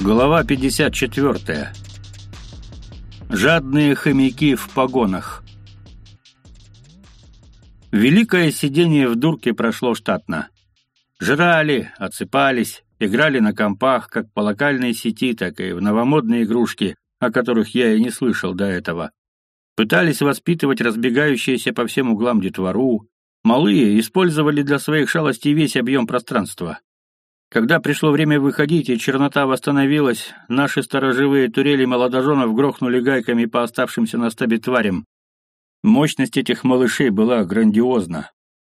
Глава 54. Жадные хомяки в погонах. Великое сидение в дурке прошло штатно. Жрали, отсыпались, играли на компах как по локальной сети, так и в новомодные игрушки, о которых я и не слышал до этого. Пытались воспитывать разбегающиеся по всем углам детвору. Малые использовали для своих шалостей весь объем пространства. Когда пришло время выходить и чернота восстановилась, наши сторожевые турели молодоженов грохнули гайками по оставшимся на стабе тварям. Мощность этих малышей была грандиозна.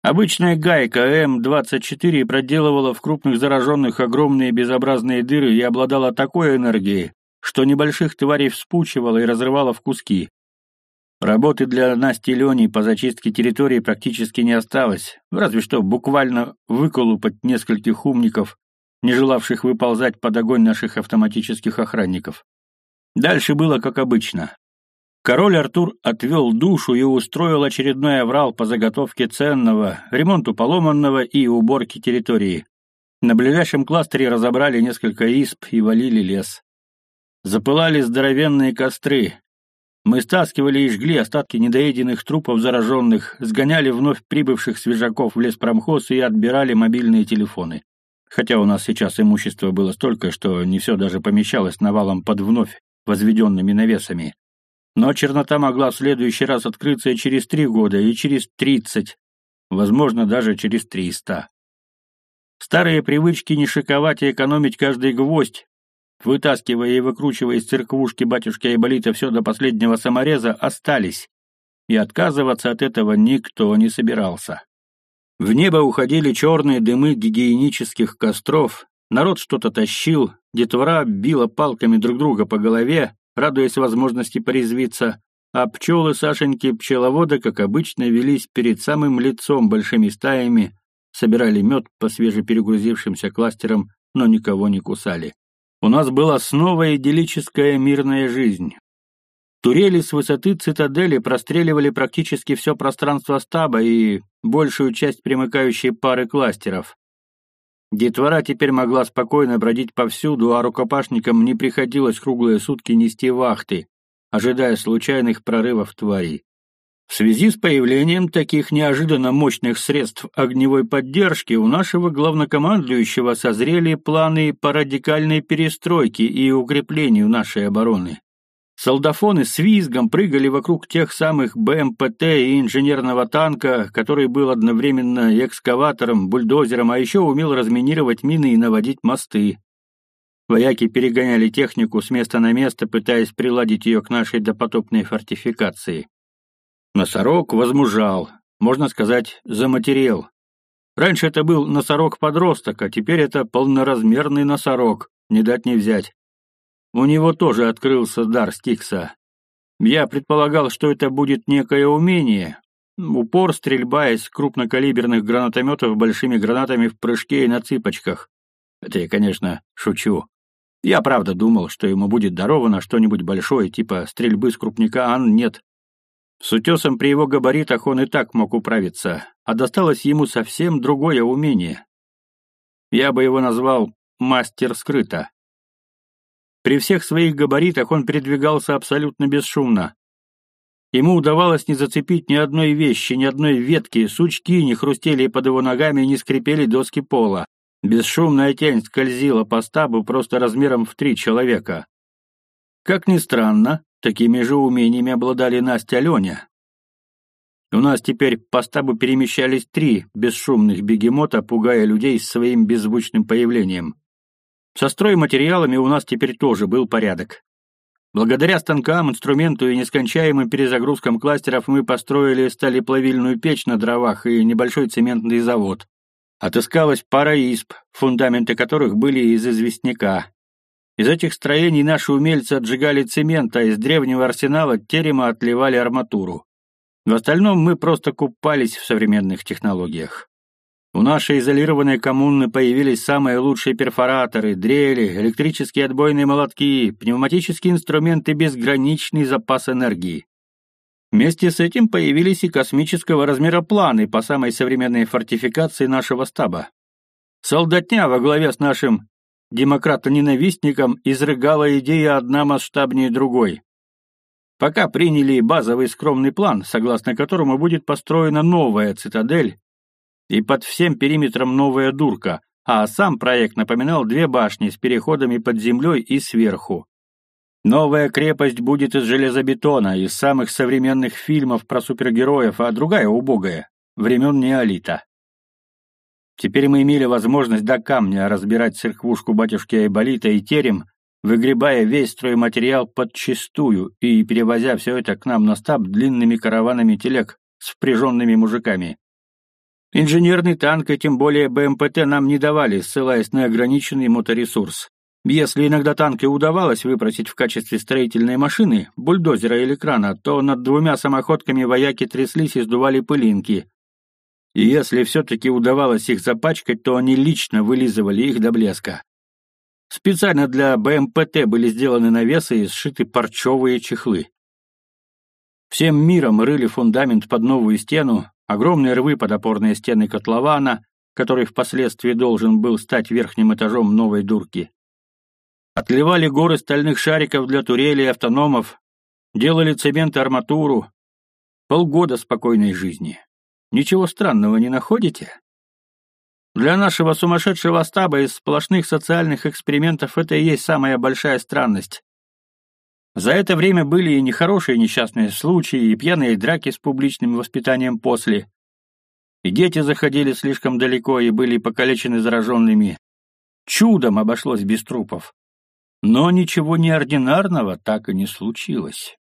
Обычная гайка М-24 проделывала в крупных зараженных огромные безобразные дыры и обладала такой энергией, что небольших тварей вспучивала и разрывала в куски. Работы для Насти Лени по зачистке территории практически не осталось, разве что буквально выколупать нескольких умников, не желавших выползать под огонь наших автоматических охранников. Дальше было как обычно. Король Артур отвел душу и устроил очередной аврал по заготовке ценного, ремонту поломанного и уборке территории. На ближайшем кластере разобрали несколько исп и валили лес. Запылали здоровенные костры, мы стаскивали и жгли остатки недоеденных трупов зараженных, сгоняли вновь прибывших свежаков в леспромхоз и отбирали мобильные телефоны. Хотя у нас сейчас имущества было столько, что не все даже помещалось навалом под вновь возведенными навесами. Но чернота могла в следующий раз открыться и через три года, и через тридцать, возможно, даже через триста. Старые привычки не шиковать и экономить каждый гвоздь, вытаскивая и выкручивая из церквушки батюшки Айболита все до последнего самореза, остались, и отказываться от этого никто не собирался. В небо уходили черные дымы гигиенических костров, народ что-то тащил, детвора била палками друг друга по голове, радуясь возможности порезвиться, а пчелы Сашеньки пчеловода, как обычно, велись перед самым лицом большими стаями, собирали мед по свежеперегрузившимся кластерам, но никого не кусали. У нас была снова идиллическая мирная жизнь. Турели с высоты цитадели простреливали практически все пространство стаба и большую часть примыкающей пары кластеров. Детвора теперь могла спокойно бродить повсюду, а рукопашникам не приходилось круглые сутки нести вахты, ожидая случайных прорывов тварей. В связи с появлением таких неожиданно мощных средств огневой поддержки у нашего главнокомандующего созрели планы по радикальной перестройке и укреплению нашей обороны. Солдафоны с визгом прыгали вокруг тех самых БМПТ и инженерного танка, который был одновременно экскаватором, бульдозером, а еще умел разминировать мины и наводить мосты. Вояки перегоняли технику с места на место, пытаясь приладить ее к нашей допотопной фортификации. Носорог возмужал, можно сказать, заматерел. Раньше это был носорог-подросток, а теперь это полноразмерный носорог, не дать не взять. У него тоже открылся дар Стикса. Я предполагал, что это будет некое умение. Упор, стрельба из крупнокалиберных гранатометов большими гранатами в прыжке и на цыпочках. Это я, конечно, шучу. Я правда думал, что ему будет даровано что-нибудь большое, типа стрельбы с крупника, а нет. С утесом при его габаритах он и так мог управиться, а досталось ему совсем другое умение. Я бы его назвал «мастер скрыто». При всех своих габаритах он передвигался абсолютно бесшумно. Ему удавалось не зацепить ни одной вещи, ни одной ветки, сучки не хрустели под его ногами и не скрипели доски пола. Бесшумная тень скользила по стабу просто размером в три человека. Как ни странно, Такими же умениями обладали Настя и Леня. У нас теперь по стабу перемещались три бесшумных бегемота, пугая людей своим беззвучным появлением. Со стройматериалами у нас теперь тоже был порядок. Благодаря станкам, инструменту и нескончаемым перезагрузкам кластеров мы построили сталеплавильную печь на дровах и небольшой цементный завод. Отыскалась пара исп, фундаменты которых были из известняка. Из этих строений наши умельцы отжигали цемент, а из древнего арсенала терема отливали арматуру. В остальном мы просто купались в современных технологиях. У нашей изолированной коммуны появились самые лучшие перфораторы, дрели, электрические отбойные молотки, пневматические инструменты, безграничный запас энергии. Вместе с этим появились и космического размера планы по самой современной фортификации нашего стаба. Солдатня во главе с нашим демократа-ненавистникам изрыгала идея одна масштабнее другой. Пока приняли базовый скромный план, согласно которому будет построена новая цитадель и под всем периметром новая дурка, а сам проект напоминал две башни с переходами под землей и сверху. Новая крепость будет из железобетона, из самых современных фильмов про супергероев, а другая убогая, времен неолита. Теперь мы имели возможность до камня разбирать церквушку батюшки Айболита и терем, выгребая весь стройматериал подчистую и перевозя все это к нам на стаб длинными караванами телег с впряженными мужиками. Инженерный танк и тем более БМПТ нам не давали, ссылаясь на ограниченный моторесурс. Если иногда танки удавалось выпросить в качестве строительной машины, бульдозера или крана, то над двумя самоходками вояки тряслись и сдували пылинки. И если все-таки удавалось их запачкать, то они лично вылизывали их до блеска. Специально для БМПТ были сделаны навесы и сшиты парчевые чехлы. Всем миром рыли фундамент под новую стену, огромные рвы под опорные стены котлована, который впоследствии должен был стать верхним этажом новой дурки. Отливали горы стальных шариков для турелей и автономов, делали цемент и арматуру. Полгода спокойной жизни. Ничего странного не находите? Для нашего сумасшедшего стаба из сплошных социальных экспериментов это и есть самая большая странность. За это время были и нехорошие несчастные случаи, и пьяные драки с публичным воспитанием после. И дети заходили слишком далеко и были покалечены зараженными. Чудом обошлось без трупов. Но ничего неординарного так и не случилось.